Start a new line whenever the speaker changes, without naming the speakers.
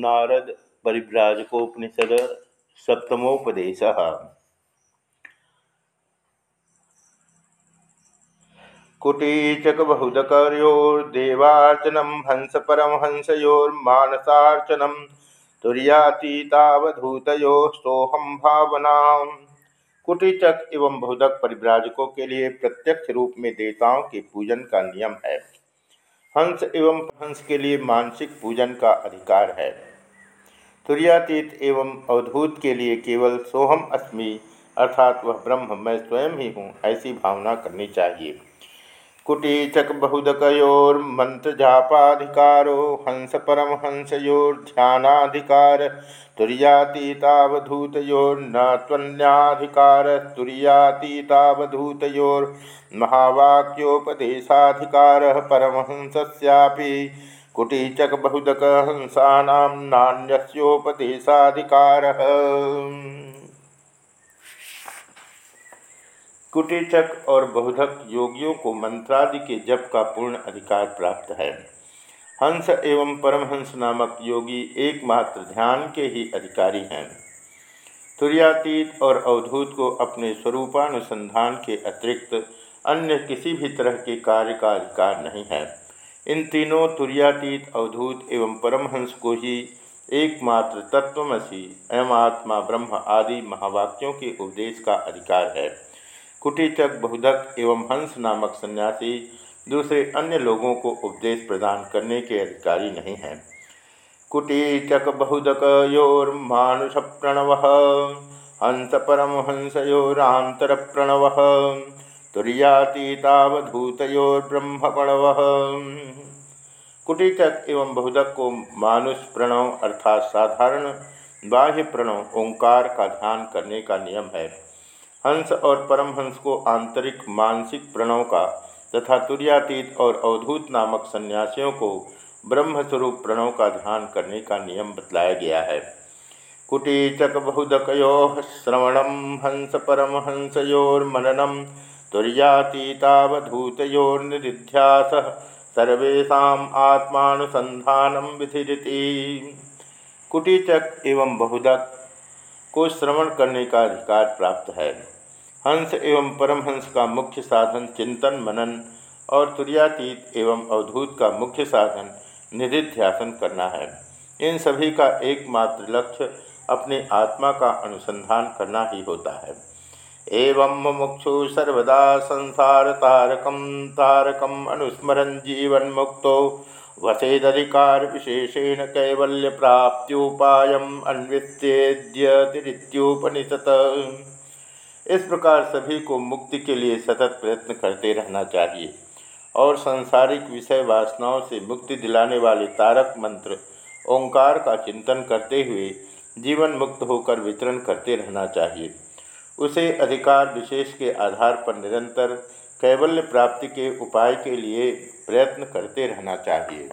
नारद परिव्राजकोपनिषद सप्तमोपदेश। कुटीचकबहुदकर्योर्देवार्चनं, हंसपरमहंसयोर्मानसार्चनं तुर्यातीतावधूतयोस्तोहम भावना। कुटीचक एवं बहुदक परिव्राजकों के लिए प्रत्यक्ष रूप में देवताओं के पूजन का नियम है। हंस एवं हंस के लिए मानसिक पूजन का अधिकार है। तुर्यातीत एवं अवधूत के लिए केवल सोहम अस्मि अर्थात वह ब्रह्म, मैं स्वयं ही हूँ, ऐसी भावना करनी चाहिए। कुटीचक बहुदकोर्मंत्रजापाधिकारो हंस परम परमहंसोर्ध्यानाधिकार तुरीयातीतावधूतोर्न त्वन्याधिकार। तुरीयातीतावधूतोर्महावाक्योपदेशाधिकार परमहंस्यापि कुटीचक बहुदक हंसानां नान्योपदेशाधिकार कुटीचक और बहुधक योगियों को मंत्रादि के जप का पूर्ण अधिकार प्राप्त है। हंस एवं परमहंस नामक योगी एकमात्र ध्यान के ही अधिकारी हैं। तुरैयातीत और अवधूत को अपने स्वरूपानुसंधान के अतिरिक्त अन्य किसी भी तरह के कार्य का अधिकार नहीं है। इन तीनों तुरैयातीत, अवधूत एवं परमहंस को ही एकमात्र तत्वमसी एवं आत्मा, ब्रह्म आदि महावाक्यों के उपदेश का अधिकार है। कुटीचक, बहुधक एवं हंस नामक सन्यासी दूसरे अन्य लोगों को उपदेश प्रदान करने के अधिकारी नहीं हैं। कुटीचक बहुदक योर्मानुष प्रणव, हंस परमहंसोरांतर प्रणव तुरीयातीतावधूतोर्ब्रह्म प्रणव कुटीचक एवं बहुदक को मानुष प्रणव अर्थात साधारण बाह्य प्रणव ओंकार का ध्यान करने का नियम है। हंस और परमहंस को आंतरिक मानसिक प्रणव का तथा तुर्यातीत और अवधूत नामक सन्यासियों को ब्रह्मस्वरूप प्रणव का ध्यान करने का नियम बतलाया गया है। कुटीचक बहुदको श्रवण हंस परमहंसोर्मननम तुर्यातीतावधूतोर्निध्यास सर्वेशा आत्मानुसंधान विधिरिति। कुटीचक एवं बहुदक को श्रवण करने का अधिकार प्राप्त है। हंस एवं परमहंस का मुख्य साधन चिंतन, मनन और तुरैयातीत एवं अवधूत का मुख्य साधन निधिध्यासन करना है। इन सभी का एकमात्र लक्ष्य अपने आत्मा का अनुसंधान करना ही होता है। एवं मुमुक्षु सर्वदा संसार तारकम तारकम अनुस्मरण जीवन मुक्तो वसेदधिकार विशेषेण कैवल्य प्राप्त्युपायम अन्वित्येद्यतिरित्युपनिषत इस प्रकार सभी को मुक्ति के लिए सतत प्रयत्न करते रहना चाहिए और संसारिक विषय वासनाओं से मुक्ति दिलाने वाले तारक मंत्र, ओंकार का चिंतन करते हुए जीवन मुक्त होकर वितरण करते रहना चाहिए। उसे अधिकार विशेष के आधार पर निरंतर कैवल्य प्राप्ति के उपाय के लिए प्रयत्न करते रहना चाहिए।